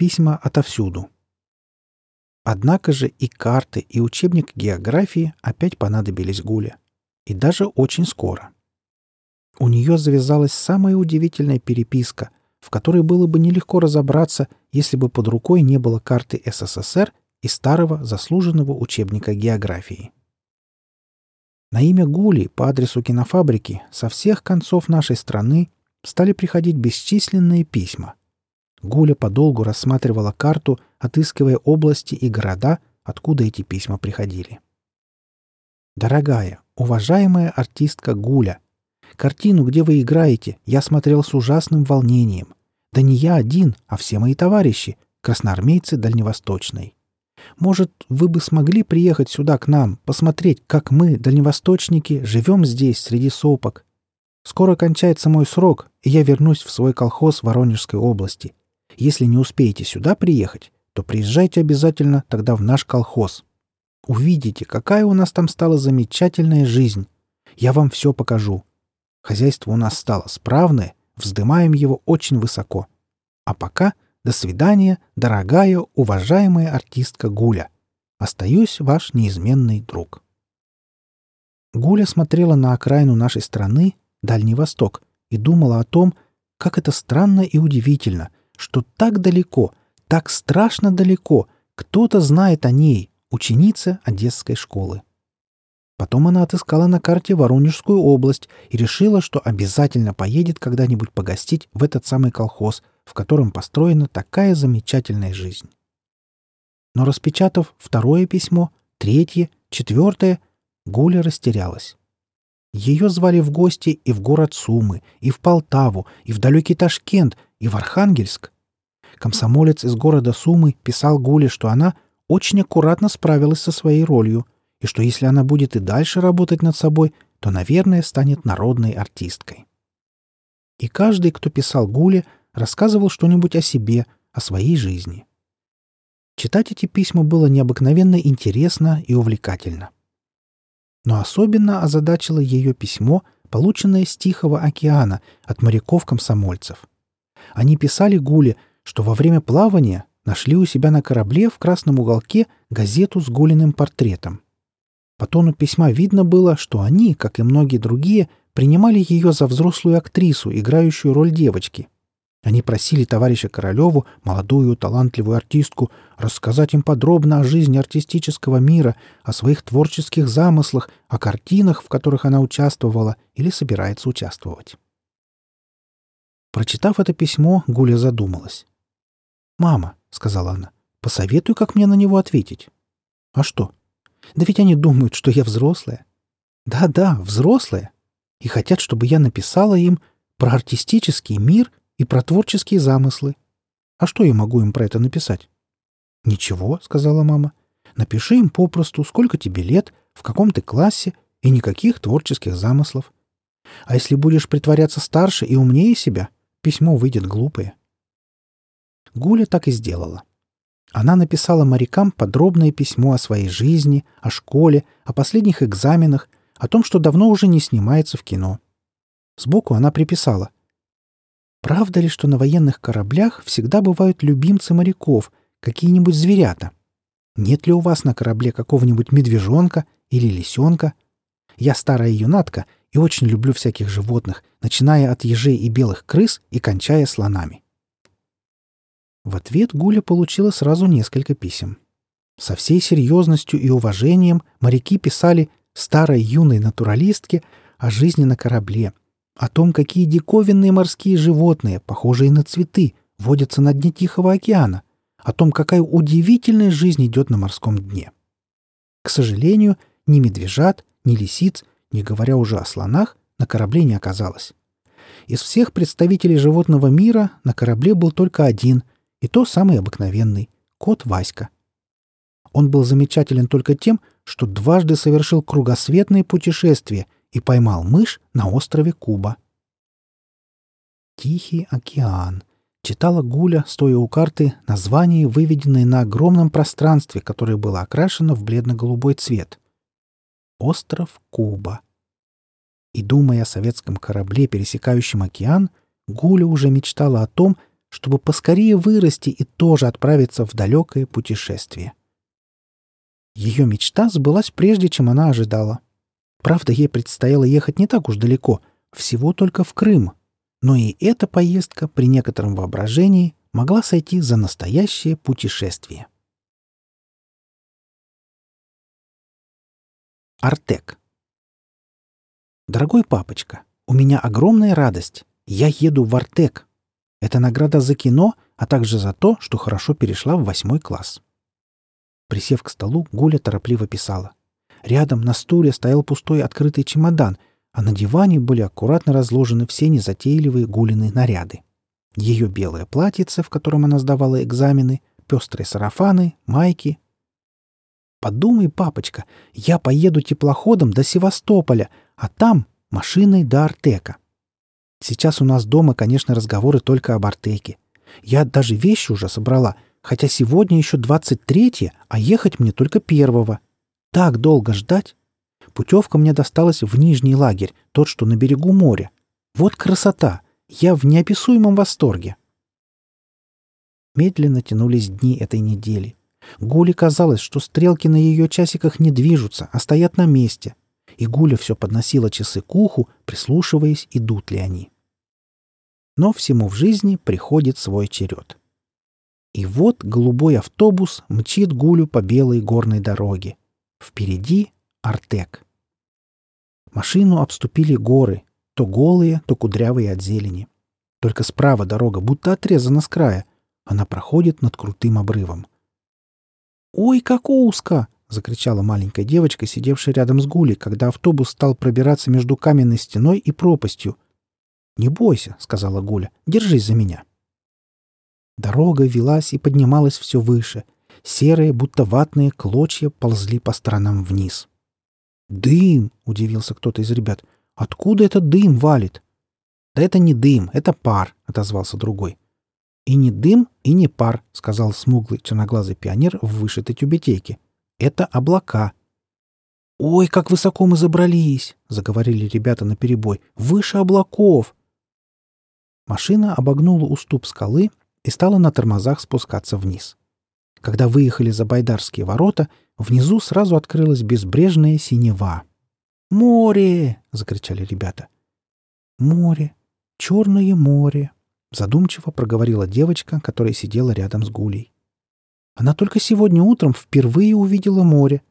письма отовсюду. Однако же и карты, и учебник географии опять понадобились Гуле. И даже очень скоро. У нее завязалась самая удивительная переписка, в которой было бы нелегко разобраться, если бы под рукой не было карты СССР и старого заслуженного учебника географии. На имя Гули по адресу кинофабрики со всех концов нашей страны стали приходить бесчисленные письма. Гуля подолгу рассматривала карту, отыскивая области и города, откуда эти письма приходили. «Дорогая, уважаемая артистка Гуля, картину, где вы играете, я смотрел с ужасным волнением. Да не я один, а все мои товарищи, красноармейцы Дальневосточной. Может, вы бы смогли приехать сюда к нам, посмотреть, как мы, дальневосточники, живем здесь, среди сопок. Скоро кончается мой срок, и я вернусь в свой колхоз Воронежской области. Если не успеете сюда приехать, то приезжайте обязательно тогда в наш колхоз. Увидите, какая у нас там стала замечательная жизнь. Я вам все покажу. Хозяйство у нас стало справное, вздымаем его очень высоко. А пока до свидания, дорогая, уважаемая артистка Гуля. Остаюсь ваш неизменный друг. Гуля смотрела на окраину нашей страны, Дальний Восток, и думала о том, как это странно и удивительно, что так далеко, так страшно далеко кто-то знает о ней, ученица Одесской школы. Потом она отыскала на карте Воронежскую область и решила, что обязательно поедет когда-нибудь погостить в этот самый колхоз, в котором построена такая замечательная жизнь. Но распечатав второе письмо, третье, четвертое, Гуля растерялась. Ее звали в гости и в город Сумы, и в Полтаву, и в далекий Ташкент, и в Архангельск. Комсомолец из города Сумы писал Гуле, что она очень аккуратно справилась со своей ролью, и что если она будет и дальше работать над собой, то, наверное, станет народной артисткой. И каждый, кто писал Гуле, рассказывал что-нибудь о себе, о своей жизни. Читать эти письма было необыкновенно интересно и увлекательно. Но особенно озадачило ее письмо, полученное с Тихого океана от моряков-комсомольцев. Они писали Гуле, что во время плавания нашли у себя на корабле в красном уголке газету с Гулиным портретом. По тону письма видно было, что они, как и многие другие, принимали ее за взрослую актрису, играющую роль девочки. Они просили товарища Королеву, молодую талантливую артистку, рассказать им подробно о жизни артистического мира, о своих творческих замыслах, о картинах, в которых она участвовала или собирается участвовать. Прочитав это письмо, Гуля задумалась. «Мама», — сказала она, — «посоветуй, как мне на него ответить». «А что? Да ведь они думают, что я взрослая». «Да-да, взрослая. И хотят, чтобы я написала им про артистический мир и про творческие замыслы. А что я могу им про это написать? «Ничего», — сказала мама. «Напиши им попросту, сколько тебе лет, в каком ты классе, и никаких творческих замыслов. А если будешь притворяться старше и умнее себя, письмо выйдет глупое». Гуля так и сделала. Она написала морякам подробное письмо о своей жизни, о школе, о последних экзаменах, о том, что давно уже не снимается в кино. Сбоку она приписала — Правда ли, что на военных кораблях всегда бывают любимцы моряков, какие-нибудь зверята? Нет ли у вас на корабле какого-нибудь медвежонка или лисенка? Я старая юнатка и очень люблю всяких животных, начиная от ежей и белых крыс и кончая слонами. В ответ Гуля получила сразу несколько писем. Со всей серьезностью и уважением моряки писали старой юной натуралистке о жизни на корабле, о том, какие диковинные морские животные, похожие на цветы, водятся на дне Тихого океана, о том, какая удивительная жизнь идет на морском дне. К сожалению, ни медвежат, ни лисиц, не говоря уже о слонах, на корабле не оказалось. Из всех представителей животного мира на корабле был только один, и то самый обыкновенный — кот Васька. Он был замечателен только тем, что дважды совершил кругосветное путешествие — и поймал мышь на острове Куба. «Тихий океан», — читала Гуля, стоя у карты, название, выведенное на огромном пространстве, которое было окрашено в бледно-голубой цвет. «Остров Куба». И, думая о советском корабле, пересекающем океан, Гуля уже мечтала о том, чтобы поскорее вырасти и тоже отправиться в далекое путешествие. Ее мечта сбылась прежде, чем она ожидала. Правда, ей предстояло ехать не так уж далеко, всего только в Крым. Но и эта поездка при некотором воображении могла сойти за настоящее путешествие. Артек. Дорогой папочка, у меня огромная радость. Я еду в Артек. Это награда за кино, а также за то, что хорошо перешла в восьмой класс. Присев к столу, Гуля торопливо писала. Рядом на стуле стоял пустой открытый чемодан, а на диване были аккуратно разложены все незатейливые Гулины наряды. Ее белое платьице, в котором она сдавала экзамены, пестрые сарафаны, майки. «Подумай, папочка, я поеду теплоходом до Севастополя, а там машиной до Артека. Сейчас у нас дома, конечно, разговоры только об Артеке. Я даже вещи уже собрала, хотя сегодня еще 23 а ехать мне только первого. Так долго ждать? Путевка мне досталась в Нижний лагерь, тот, что на берегу моря. Вот красота! Я в неописуемом восторге. Медленно тянулись дни этой недели. Гуле казалось, что стрелки на ее часиках не движутся, а стоят на месте. И Гуля все подносила часы к уху, прислушиваясь, идут ли они. Но всему в жизни приходит свой черед. И вот голубой автобус мчит Гулю по белой горной дороге. Впереди Артек. Машину обступили горы, то голые, то кудрявые от зелени. Только справа дорога будто отрезана с края. Она проходит над крутым обрывом. «Ой, как узко!» — закричала маленькая девочка, сидевшая рядом с Гулей, когда автобус стал пробираться между каменной стеной и пропастью. «Не бойся», — сказала Гуля, — «держись за меня». Дорога велась и поднималась все выше. Серые, будто ватные клочья ползли по сторонам вниз. «Дым!» — удивился кто-то из ребят. Откуда этот дым валит? Да это не дым, это пар, отозвался другой. И не дым, и не пар, сказал смуглый черноглазый пионер в вышитой тюбетейке. Это облака. Ой, как высоко мы забрались, заговорили ребята на перебой. Выше облаков. Машина обогнула уступ скалы и стала на тормозах спускаться вниз. Когда выехали за Байдарские ворота, внизу сразу открылась безбрежная синева. «Море!» — закричали ребята. «Море! Черное море!» — задумчиво проговорила девочка, которая сидела рядом с Гулей. Она только сегодня утром впервые увидела море.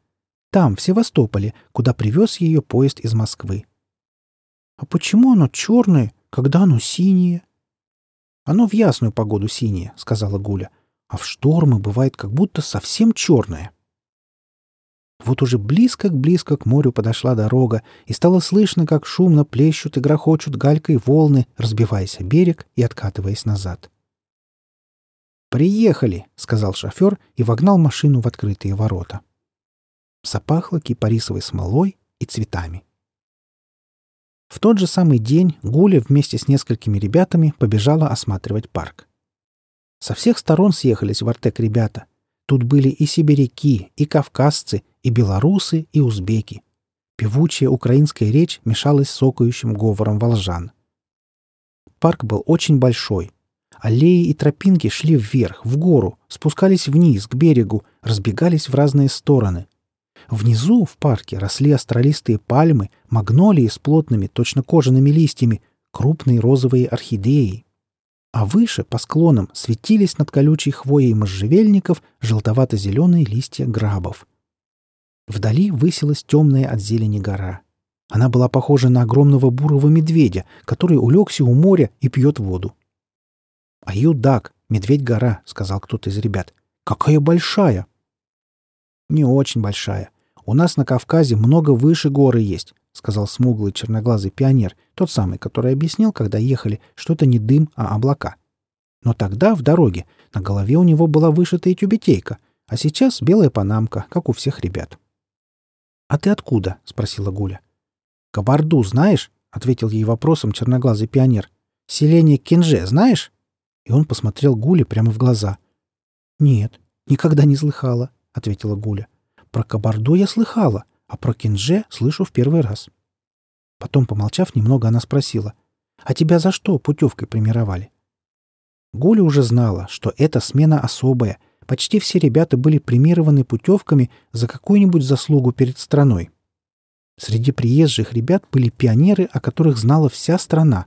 Там, в Севастополе, куда привез ее поезд из Москвы. «А почему оно черное, когда оно синее?» «Оно в ясную погоду синее», — сказала Гуля. «А в штормы бывает как будто совсем черное». Вот уже близко-близко к морю подошла дорога, и стало слышно, как шумно плещут и грохочут галькой волны, разбиваясь о берег и откатываясь назад. «Приехали!» — сказал шофер и вогнал машину в открытые ворота. Запахло кипарисовой смолой и цветами. В тот же самый день Гуля вместе с несколькими ребятами побежала осматривать парк. Со всех сторон съехались в Артек ребята. Тут были и сибиряки, и кавказцы, и белорусы, и узбеки. Певучая украинская речь мешалась с сокающим говором волжан. Парк был очень большой. Аллеи и тропинки шли вверх, в гору, спускались вниз, к берегу, разбегались в разные стороны. Внизу, в парке, росли астролистые пальмы, магнолии с плотными, точно кожаными листьями, крупные розовые орхидеи. А выше, по склонам, светились над колючей хвоей можжевельников желтовато-зеленые листья грабов. Вдали высилась темная от зелени гора. Она была похожа на огромного бурого медведя, который улегся у моря и пьет воду. «А юдак, медведь-гора», — сказал кто-то из ребят. «Какая большая!» «Не очень большая. У нас на Кавказе много выше горы есть», — сказал смуглый черноглазый пионер, тот самый, который объяснил, когда ехали, что это не дым, а облака. Но тогда, в дороге, на голове у него была вышитая тюбетейка, а сейчас белая панамка, как у всех ребят. «А ты откуда?» — спросила Гуля. «Кабарду знаешь?» — ответил ей вопросом черноглазый пионер. «Селение Кенже знаешь?» И он посмотрел Гуле прямо в глаза. «Нет, никогда не слыхала», — ответила Гуля. «Про Кабарду я слыхала, а про Кенже слышу в первый раз». Потом, помолчав немного, она спросила. «А тебя за что путевкой примировали?» Гуля уже знала, что эта смена особая. Почти все ребята были премированы путевками за какую-нибудь заслугу перед страной. Среди приезжих ребят были пионеры, о которых знала вся страна.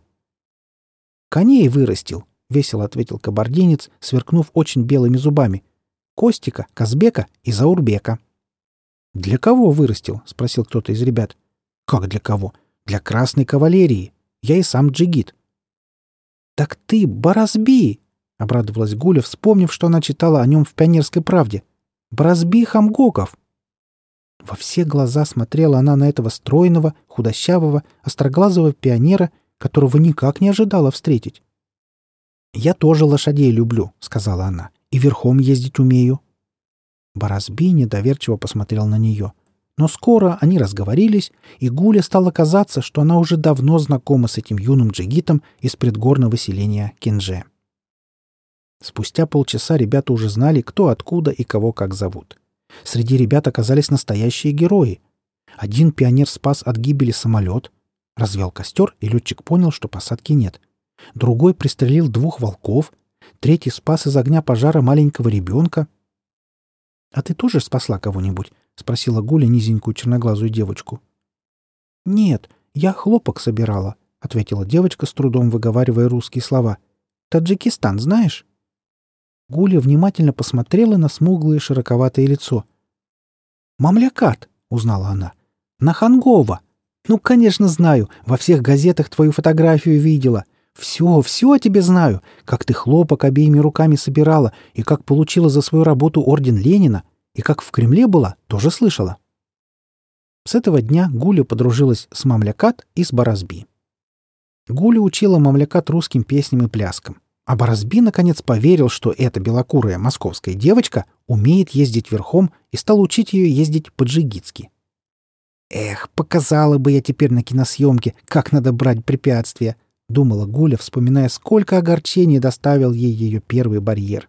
«Коней вырастил», — весело ответил кабардинец, сверкнув очень белыми зубами. «Костика, Казбека и Заурбека». «Для кого вырастил?» — спросил кто-то из ребят. «Как для кого? Для красной кавалерии. Я и сам джигит». «Так ты Борозби!» — обрадовалась Гуля, вспомнив, что она читала о нем в «Пионерской правде». «Борозби Хамгоков!» Во все глаза смотрела она на этого стройного, худощавого, остроглазого пионера, которого никак не ожидала встретить. «Я тоже лошадей люблю», — сказала она, — «и верхом ездить умею». Борозби недоверчиво посмотрел на нее. Но скоро они разговорились, и Гуле стало казаться, что она уже давно знакома с этим юным джигитом из предгорного селения Кенже. Спустя полчаса ребята уже знали, кто откуда и кого как зовут. Среди ребят оказались настоящие герои. Один пионер спас от гибели самолет, развел костер, и летчик понял, что посадки нет. Другой пристрелил двух волков, третий спас из огня пожара маленького ребенка. «А ты тоже спасла кого-нибудь?» — спросила Гуля низенькую черноглазую девочку. «Нет, я хлопок собирала», — ответила девочка, с трудом выговаривая русские слова. «Таджикистан знаешь?» Гуля внимательно посмотрела на смуглое широковатое лицо. «Мамлякат!» — узнала она. «Нахангова! Ну, конечно, знаю. Во всех газетах твою фотографию видела. Все, все о тебе знаю. Как ты хлопок обеими руками собирала, и как получила за свою работу орден Ленина, и как в Кремле была, тоже слышала. С этого дня Гуля подружилась с Мамлякат и с Баразби. Гуля учила Мамлякат русским песням и пляскам. А Борозби наконец поверил, что эта белокурая московская девочка умеет ездить верхом и стал учить ее ездить по-джигитски. «Эх, показала бы я теперь на киносъемке, как надо брать препятствия», — думала Гуля, вспоминая, сколько огорчений доставил ей ее первый барьер.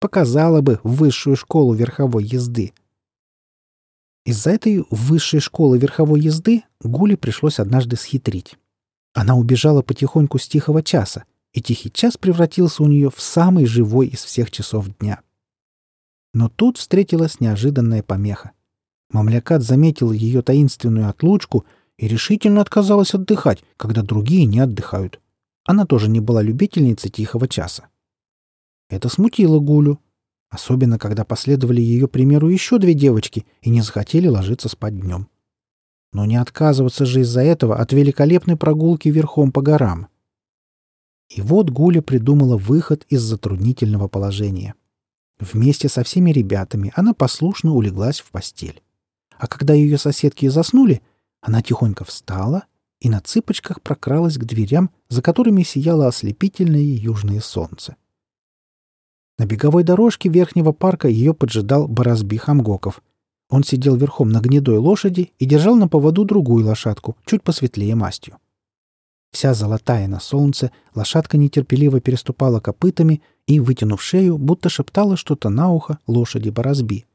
Показала бы высшую школу верховой езды. Из-за этой высшей школы верховой езды Гуле пришлось однажды схитрить. Она убежала потихоньку с тихого часа, и тихий час превратился у нее в самый живой из всех часов дня. Но тут встретилась неожиданная помеха. Мамлякат заметила ее таинственную отлучку и решительно отказалась отдыхать, когда другие не отдыхают. Она тоже не была любительницей тихого часа. Это смутило Гулю, особенно когда последовали ее примеру еще две девочки и не захотели ложиться спать днем. Но не отказываться же из-за этого от великолепной прогулки верхом по горам. И вот Гуля придумала выход из затруднительного положения. Вместе со всеми ребятами она послушно улеглась в постель. А когда ее соседки заснули, она тихонько встала и на цыпочках прокралась к дверям, за которыми сияло ослепительное южное солнце. На беговой дорожке верхнего парка ее поджидал Борозби Хамгоков. Он сидел верхом на гнедой лошади и держал на поводу другую лошадку, чуть посветлее мастью. Вся золотая на солнце, лошадка нетерпеливо переступала копытами и, вытянув шею, будто шептала что-то на ухо лошади Борозби.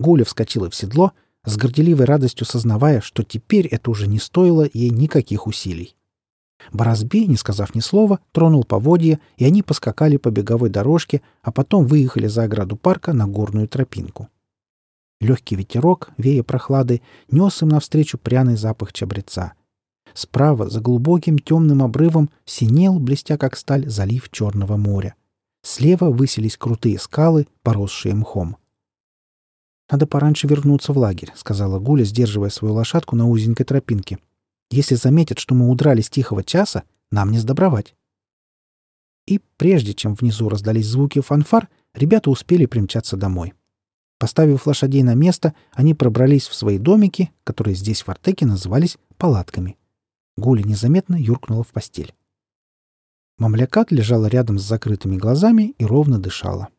Гуля вскочила в седло, с горделивой радостью сознавая, что теперь это уже не стоило ей никаких усилий. Борозби, не сказав ни слова, тронул поводья, и они поскакали по беговой дорожке, а потом выехали за ограду парка на горную тропинку. Легкий ветерок, вея прохлады, нес им навстречу пряный запах чабреца. Справа, за глубоким темным обрывом, синел, блестя как сталь, залив Черного моря. Слева высились крутые скалы, поросшие мхом. «Надо пораньше вернуться в лагерь», — сказала Гуля, сдерживая свою лошадку на узенькой тропинке. Если заметят, что мы удрали с тихого часа, нам не сдобровать. И прежде чем внизу раздались звуки фанфар, ребята успели примчаться домой. Поставив лошадей на место, они пробрались в свои домики, которые здесь в Артеке назывались палатками. Гуля незаметно юркнула в постель. Мамлякат лежала рядом с закрытыми глазами и ровно дышала.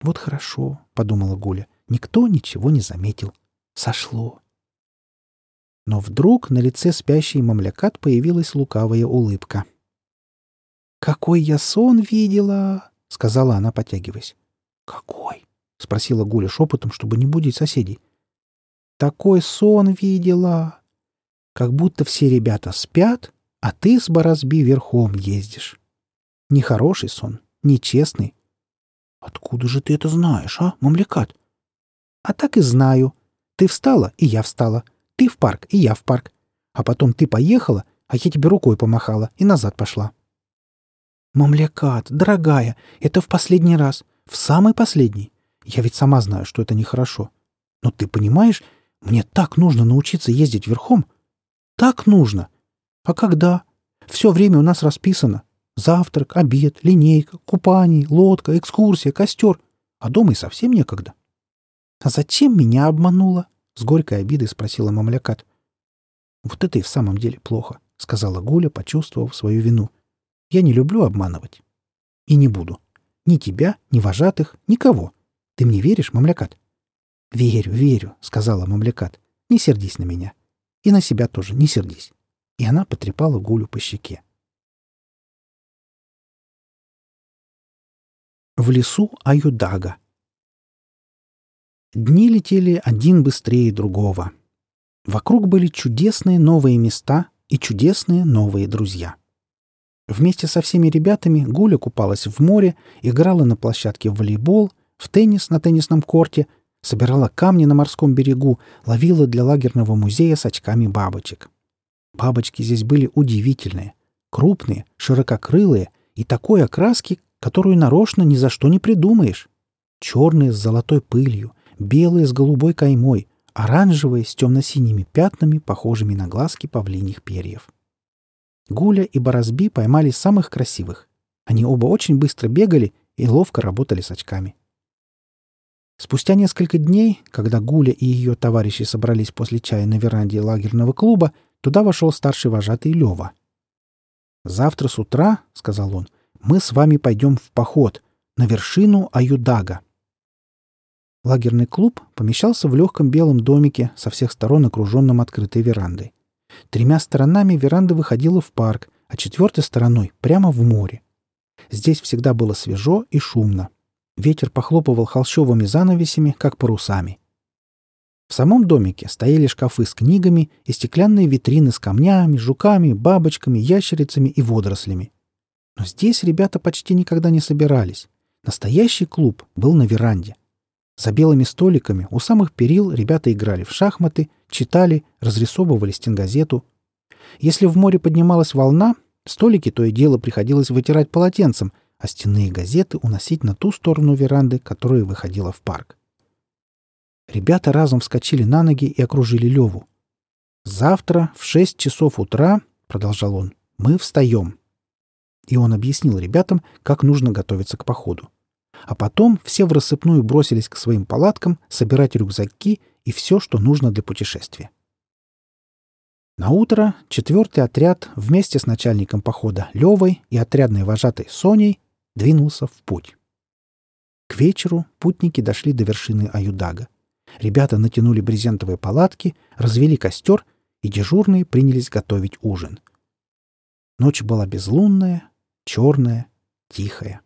«Вот хорошо», — подумала Гуля, — «никто ничего не заметил. Сошло». Но вдруг на лице спящей мамлякат появилась лукавая улыбка. «Какой я сон видела!» — сказала она, потягиваясь. «Какой?» — спросила Гуля шепотом, чтобы не будить соседей. «Такой сон видела! Как будто все ребята спят, а ты с Борозби верхом ездишь. Нехороший сон, нечестный. Откуда же ты это знаешь, а, мамлекат? А так и знаю. Ты встала, и я встала. Ты в парк, и я в парк. А потом ты поехала, а я тебе рукой помахала и назад пошла. Мамлекат, дорогая, это в последний раз. В самый последний. Я ведь сама знаю, что это нехорошо. Но ты понимаешь, мне так нужно научиться ездить верхом. Так нужно. А когда? Все время у нас расписано. Завтрак, обед, линейка, купание, лодка, экскурсия, костер. А дома и совсем некогда. А зачем меня обманула? С горькой обидой спросила мамлякат. Вот это и в самом деле плохо, сказала Гуля, почувствовав свою вину. Я не люблю обманывать. И не буду. Ни тебя, ни вожатых, никого. Ты мне веришь, мамлякат? «Верю, верю», — сказала мамлякат. «Не сердись на меня. И на себя тоже не сердись». И она потрепала Гулю по щеке. В лесу Аюдага. Дни летели один быстрее другого. Вокруг были чудесные новые места и чудесные новые друзья. Вместе со всеми ребятами Гуля купалась в море, играла на площадке в волейбол, в теннис на теннисном корте — собирала камни на морском берегу, ловила для лагерного музея с очками бабочек. Бабочки здесь были удивительные. Крупные, ширококрылые и такой окраски, которую нарочно ни за что не придумаешь. Черные с золотой пылью, белые с голубой каймой, оранжевые с темно-синими пятнами, похожими на глазки павлиньих перьев. Гуля и Борозби поймали самых красивых. Они оба очень быстро бегали и ловко работали с очками. Спустя несколько дней, когда Гуля и ее товарищи собрались после чая на веранде лагерного клуба, туда вошел старший вожатый Лева. «Завтра с утра, — сказал он, — мы с вами пойдем в поход на вершину Аюдага». Лагерный клуб помещался в легком белом домике, со всех сторон окруженном открытой верандой. Тремя сторонами веранда выходила в парк, а четвертой стороной — прямо в море. Здесь всегда было свежо и шумно. Ветер похлопывал холщовыми занавесями, как парусами. В самом домике стояли шкафы с книгами и стеклянные витрины с камнями, жуками, бабочками, ящерицами и водорослями. Но здесь ребята почти никогда не собирались. Настоящий клуб был на веранде. За белыми столиками у самых перил ребята играли в шахматы, читали, разрисовывали стенгазету. Если в море поднималась волна, столики то и дело приходилось вытирать полотенцем — а стенные газеты уносить на ту сторону веранды, которая выходила в парк. Ребята разом вскочили на ноги и окружили Леву. «Завтра в шесть часов утра, — продолжал он, — мы встаем». И он объяснил ребятам, как нужно готовиться к походу. А потом все в рассыпную бросились к своим палаткам собирать рюкзаки и все, что нужно для путешествия. На утро четвертый отряд вместе с начальником похода Левой и отрядной вожатой Соней двинулся в путь. К вечеру путники дошли до вершины Аюдага. Ребята натянули брезентовые палатки, развели костер, и дежурные принялись готовить ужин. Ночь была безлунная, черная, тихая.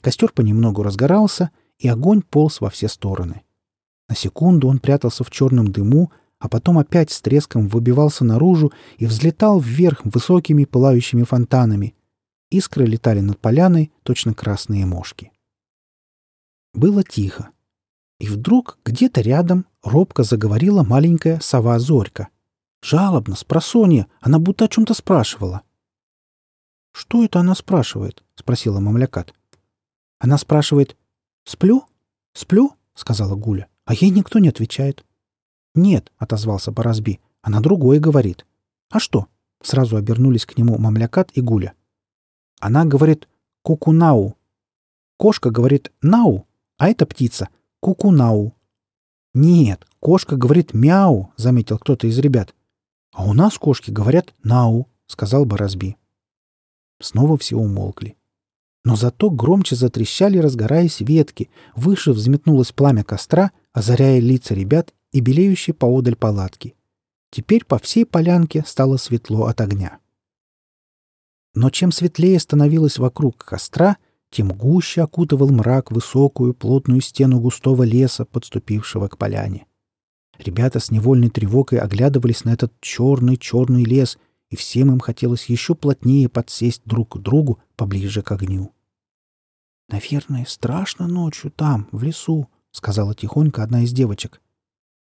Костер понемногу разгорался, и огонь полз во все стороны. На секунду он прятался в черном дыму, а потом опять с треском выбивался наружу и взлетал вверх высокими пылающими фонтанами, Искры летали над поляной, точно красные мошки. Было тихо. И вдруг где-то рядом робко заговорила маленькая сова Зорька. Жалобно, с просонья, она будто о чем-то спрашивала. «Что это она спрашивает?» — спросила мамлякат. Она спрашивает «Сплю? Сплю?» — сказала Гуля, а ей никто не отвечает. «Нет», — отозвался Борозби, — «она другое говорит». «А что?» — сразу обернулись к нему мамлякат и Гуля. Она говорит «кукунау». Кошка говорит «нау», а эта птица «кукунау». «Нет, кошка говорит «мяу», — заметил кто-то из ребят. «А у нас кошки говорят «нау», — сказал Борозби. Снова все умолкли. Но зато громче затрещали, разгораясь ветки, выше взметнулось пламя костра, озаряя лица ребят и белеющие поодаль палатки. Теперь по всей полянке стало светло от огня. Но чем светлее становилось вокруг костра, тем гуще окутывал мрак высокую плотную стену густого леса, подступившего к поляне. Ребята с невольной тревогой оглядывались на этот черный-черный лес и всем им хотелось еще плотнее подсесть друг к другу поближе к огню. «Наверное, страшно ночью там, в лесу», — сказала тихонько одна из девочек.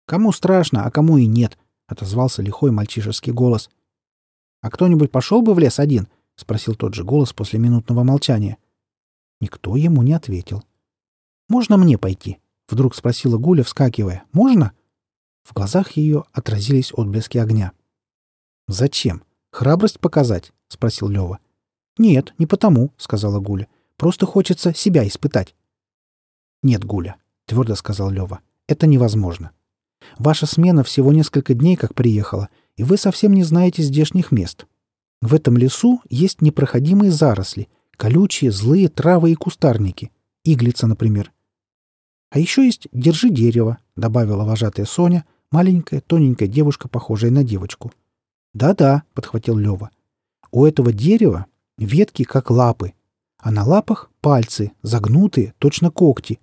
«Кому страшно, а кому и нет», — отозвался лихой мальчишеский голос. «А кто-нибудь пошел бы в лес один?» — спросил тот же голос после минутного молчания. Никто ему не ответил. «Можно мне пойти?» — вдруг спросила Гуля, вскакивая. «Можно?» В глазах ее отразились отблески огня. «Зачем? Храбрость показать?» — спросил Лева. «Нет, не потому», — сказала Гуля. «Просто хочется себя испытать». «Нет, Гуля», — твердо сказал Лева. «Это невозможно. Ваша смена всего несколько дней как приехала, и вы совсем не знаете здешних мест. В этом лесу есть непроходимые заросли, колючие, злые травы и кустарники. Иглица, например. А еще есть «Держи дерево», — добавила вожатая Соня, маленькая, тоненькая девушка, похожая на девочку. «Да-да», — подхватил Лева. «У этого дерева ветки как лапы, а на лапах пальцы, загнутые, точно когти.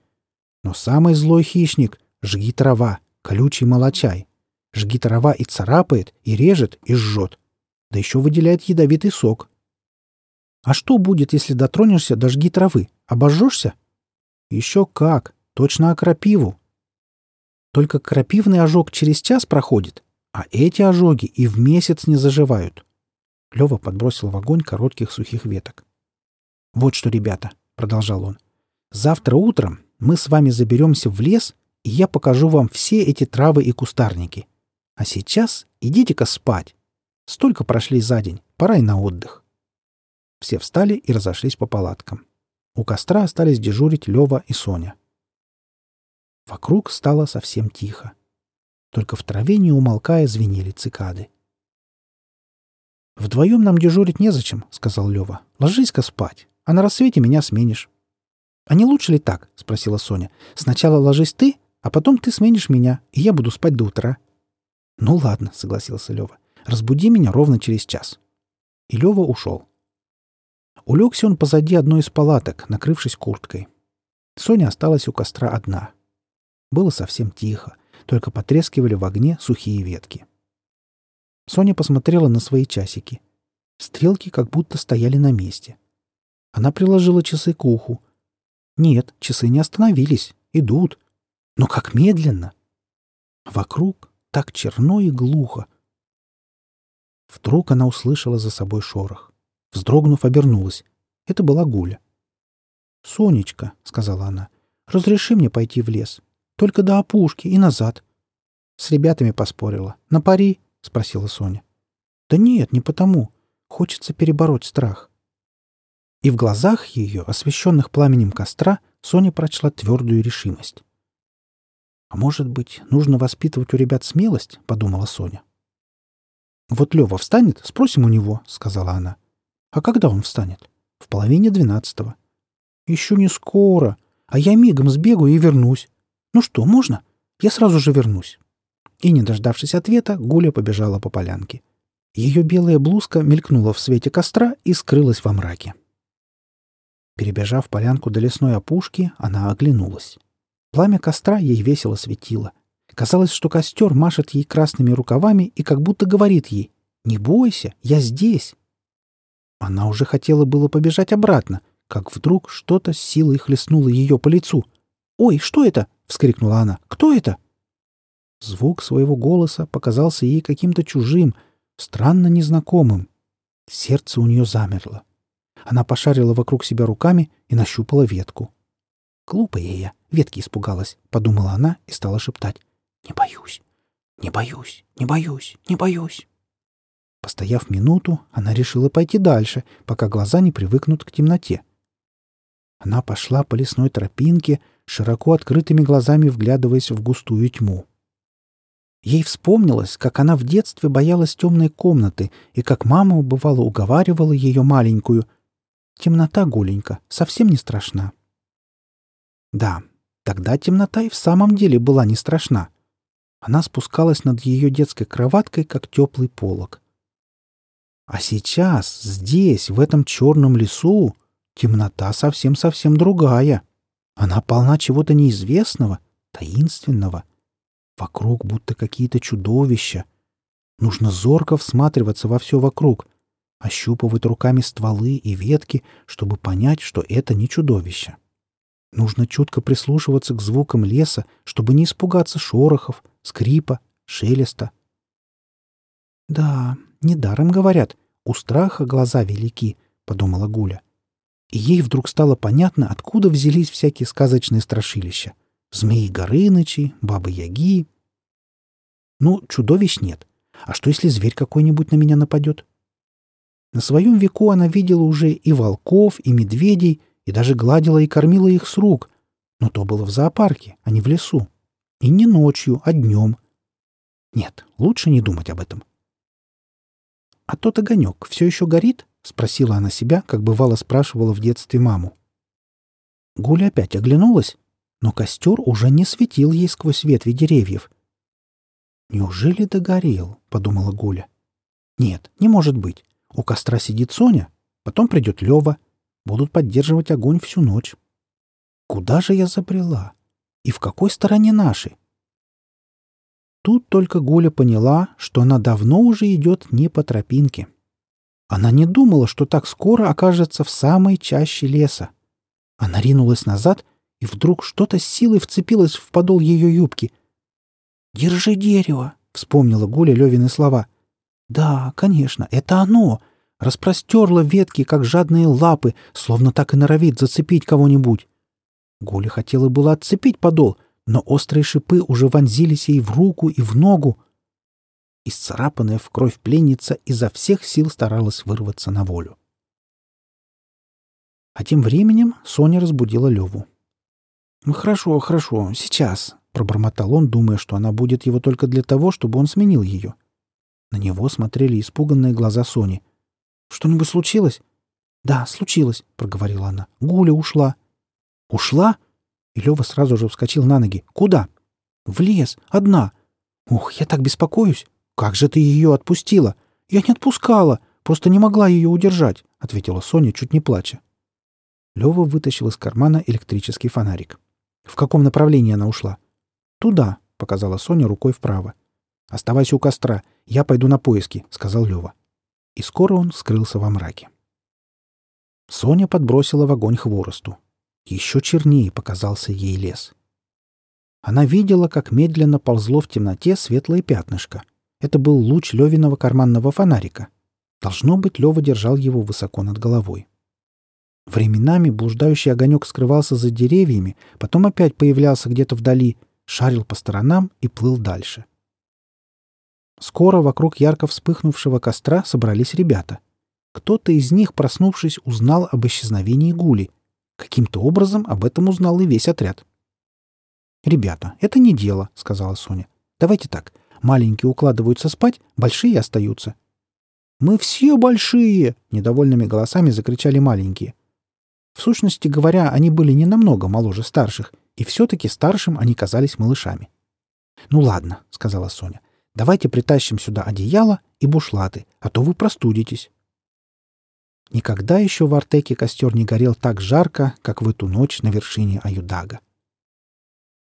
Но самый злой хищник — жги трава, колючий молочай. Жги трава и царапает, и режет, и жжет. Да еще выделяет ядовитый сок. А что будет, если дотронешься до жги травы? Обожжешься? Еще как. Точно о крапиву. Только крапивный ожог через час проходит, а эти ожоги и в месяц не заживают. Лева подбросил в огонь коротких сухих веток. «Вот что, ребята», — продолжал он, — «завтра утром мы с вами заберемся в лес, и я покажу вам все эти травы и кустарники. А сейчас идите-ка спать. Столько прошли за день, пора и на отдых». Все встали и разошлись по палаткам. У костра остались дежурить Лева и Соня. Вокруг стало совсем тихо. Только в траве, не умолкая, звенели цикады. «Вдвоем нам дежурить незачем», — сказал Лева. «Ложись-ка спать, а на рассвете меня сменишь». «А не лучше ли так?» — спросила Соня. «Сначала ложись ты, а потом ты сменишь меня, и я буду спать до утра». «Ну ладно», — согласился Лева. «Разбуди меня ровно через час». И Лева ушел. Улегся он позади одной из палаток, накрывшись курткой. Соня осталась у костра одна. Было совсем тихо, только потрескивали в огне сухие ветки. Соня посмотрела на свои часики. Стрелки как будто стояли на месте. Она приложила часы к уху. Нет, часы не остановились, идут. Но как медленно! Вокруг так черно и глухо. Вдруг она услышала за собой шорох. Вздрогнув, обернулась. Это была Гуля. «Сонечка», — сказала она, — «разреши мне пойти в лес. Только до опушки и назад». С ребятами поспорила. «На пари?» — спросила Соня. «Да нет, не потому. Хочется перебороть страх». И в глазах ее, освещенных пламенем костра, Соня прочла твердую решимость. «А может быть, нужно воспитывать у ребят смелость?» — подумала Соня. «Вот Лева встанет, спросим у него», — сказала она. «А когда он встанет?» «В половине двенадцатого». «Еще не скоро, а я мигом сбегаю и вернусь. Ну что, можно? Я сразу же вернусь». И, не дождавшись ответа, Гуля побежала по полянке. Ее белая блузка мелькнула в свете костра и скрылась во мраке. Перебежав полянку до лесной опушки, она оглянулась. Пламя костра ей весело светило. Казалось, что костер машет ей красными рукавами и как будто говорит ей «Не бойся, я здесь». Она уже хотела было побежать обратно, как вдруг что-то с силой хлестнуло ее по лицу. «Ой, что это?» — вскрикнула она. «Кто это?» Звук своего голоса показался ей каким-то чужим, странно незнакомым. Сердце у нее замерло. Она пошарила вокруг себя руками и нащупала ветку. «Глупая я, ветки испугалась», — подумала она и стала шептать. «Не боюсь, не боюсь, не боюсь, не боюсь». Постояв минуту, она решила пойти дальше, пока глаза не привыкнут к темноте. Она пошла по лесной тропинке, широко открытыми глазами вглядываясь в густую тьму. Ей вспомнилось, как она в детстве боялась темной комнаты и как мама, бывало, уговаривала ее маленькую. Темнота, Гуленька, совсем не страшна. Да, тогда темнота и в самом деле была не страшна. Она спускалась над ее детской кроваткой, как теплый полог. А сейчас, здесь, в этом черном лесу, темнота совсем-совсем другая. Она полна чего-то неизвестного, таинственного. Вокруг будто какие-то чудовища. Нужно зорко всматриваться во все вокруг, ощупывать руками стволы и ветки, чтобы понять, что это не чудовище. Нужно чутко прислушиваться к звукам леса, чтобы не испугаться шорохов, скрипа, шелеста. «Да, недаром говорят, у страха глаза велики», — подумала Гуля. И ей вдруг стало понятно, откуда взялись всякие сказочные страшилища. Змеи Горынычи, Бабы-Яги. Ну, чудовищ нет. А что, если зверь какой-нибудь на меня нападет? На своем веку она видела уже и волков, и медведей, и даже гладила и кормила их с рук. Но то было в зоопарке, а не в лесу. И не ночью, а днем. Нет, лучше не думать об этом. «А тот огонек все еще горит?» — спросила она себя, как бывало спрашивала в детстве маму. Гуля опять оглянулась, но костер уже не светил ей сквозь ветви деревьев. «Неужели догорел?» — подумала Гуля. «Нет, не может быть. У костра сидит Соня, потом придет Лева, будут поддерживать огонь всю ночь. Куда же я забрела? И в какой стороне наши? Тут только Гуля поняла, что она давно уже идет не по тропинке. Она не думала, что так скоро окажется в самой чаще леса. Она ринулась назад, и вдруг что-то с силой вцепилось в подол ее юбки. «Держи дерево!» — вспомнила Гуля Левины слова. «Да, конечно, это оно!» распростерла ветки, как жадные лапы, словно так и норовит зацепить кого-нибудь. Гуля хотела было отцепить подол, но острые шипы уже вонзились ей в руку и в ногу. Исцарапанная в кровь пленница изо всех сил старалась вырваться на волю. А тем временем Соня разбудила Леву. «Ну хорошо, хорошо, сейчас», — пробормотал он, думая, что она будет его только для того, чтобы он сменил ее. На него смотрели испуганные глаза Сони — что-нибудь случилось? Да, случилось, проговорила она. Гуля ушла. Ушла? И Лева сразу же вскочил на ноги. Куда? В лес, одна. Ух, я так беспокоюсь. Как же ты ее отпустила? Я не отпускала, просто не могла ее удержать, ответила Соня, чуть не плача. Лева вытащил из кармана электрический фонарик. В каком направлении она ушла? Туда, показала Соня рукой вправо. Оставайся у костра, я пойду на поиски, сказал Лева и скоро он скрылся во мраке. Соня подбросила в огонь хворосту. Еще чернее показался ей лес. Она видела, как медленно ползло в темноте светлое пятнышко. Это был луч Левиного карманного фонарика. Должно быть, Лева держал его высоко над головой. Временами блуждающий огонек скрывался за деревьями, потом опять появлялся где-то вдали, шарил по сторонам и плыл дальше. — Скоро вокруг ярко вспыхнувшего костра собрались ребята. Кто-то из них, проснувшись, узнал об исчезновении Гули. Каким-то образом об этом узнал и весь отряд. «Ребята, это не дело», — сказала Соня. «Давайте так. Маленькие укладываются спать, большие остаются». «Мы все большие!» — недовольными голосами закричали маленькие. В сущности говоря, они были не намного моложе старших, и все-таки старшим они казались малышами. «Ну ладно», — сказала Соня. Давайте притащим сюда одеяло и бушлаты, а то вы простудитесь. Никогда еще в Артеке костер не горел так жарко, как в эту ночь на вершине Аюдага.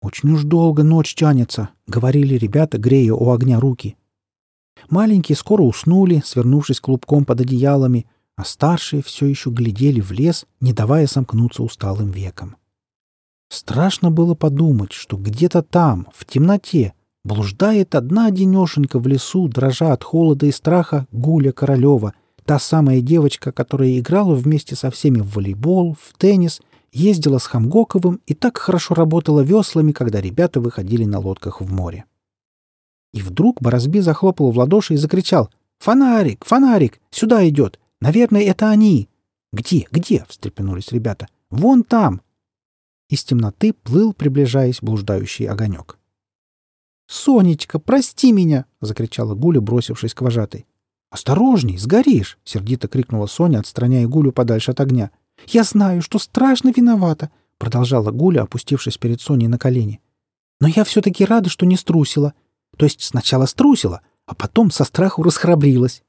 «Очень уж долго ночь тянется», — говорили ребята, грея у огня руки. Маленькие скоро уснули, свернувшись клубком под одеялами, а старшие все еще глядели в лес, не давая сомкнуться усталым веком. Страшно было подумать, что где-то там, в темноте, Блуждает одна денешенька в лесу, дрожа от холода и страха, Гуля Королева, та самая девочка, которая играла вместе со всеми в волейбол, в теннис, ездила с Хамгоковым и так хорошо работала веслами, когда ребята выходили на лодках в море. И вдруг Борозби захлопал в ладоши и закричал «Фонарик! Фонарик! Сюда идет! Наверное, это они!» «Где? Где?» — встрепенулись ребята. «Вон там!» Из темноты плыл, приближаясь, блуждающий огонек. «Сонечка, прости меня!» — закричала Гуля, бросившись к вожатой. «Осторожней, сгоришь!» — сердито крикнула Соня, отстраняя Гулю подальше от огня. «Я знаю, что страшно виновата!» — продолжала Гуля, опустившись перед Соней на колени. «Но я все-таки рада, что не струсила. То есть сначала струсила, а потом со страху расхрабрилась.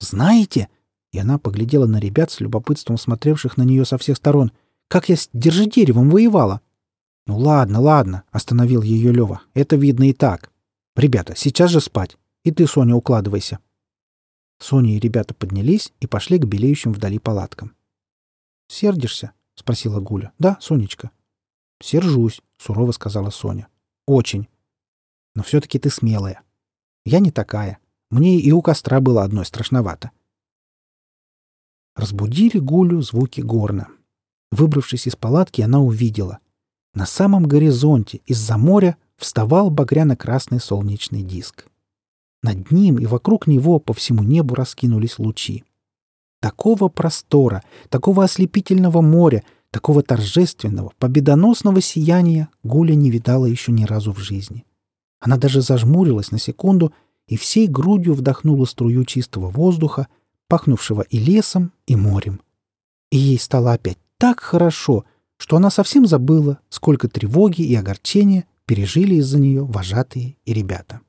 Знаете...» И она поглядела на ребят с любопытством смотревших на нее со всех сторон. «Как я с держидеревом воевала!» «Ну ладно, ладно», — остановил ее Лева. «Это видно и так. Ребята, сейчас же спать. И ты, Соня, укладывайся. Соня и ребята поднялись и пошли к белеющим вдали палаткам. «Сердишься?» — спросила Гуля. «Да, Сонечка?» «Сержусь», — сурово сказала Соня. «Очень. Но все-таки ты смелая. Я не такая. Мне и у костра было одной страшновато». Разбудили Гулю звуки горна. Выбравшись из палатки, она увидела. На самом горизонте из-за моря вставал багряно-красный солнечный диск. Над ним и вокруг него по всему небу раскинулись лучи. Такого простора, такого ослепительного моря, такого торжественного, победоносного сияния Гуля не видала еще ни разу в жизни. Она даже зажмурилась на секунду и всей грудью вдохнула струю чистого воздуха, пахнувшего и лесом, и морем. И ей стало опять так хорошо, что она совсем забыла, сколько тревоги и огорчения пережили из-за нее вожатые и ребята.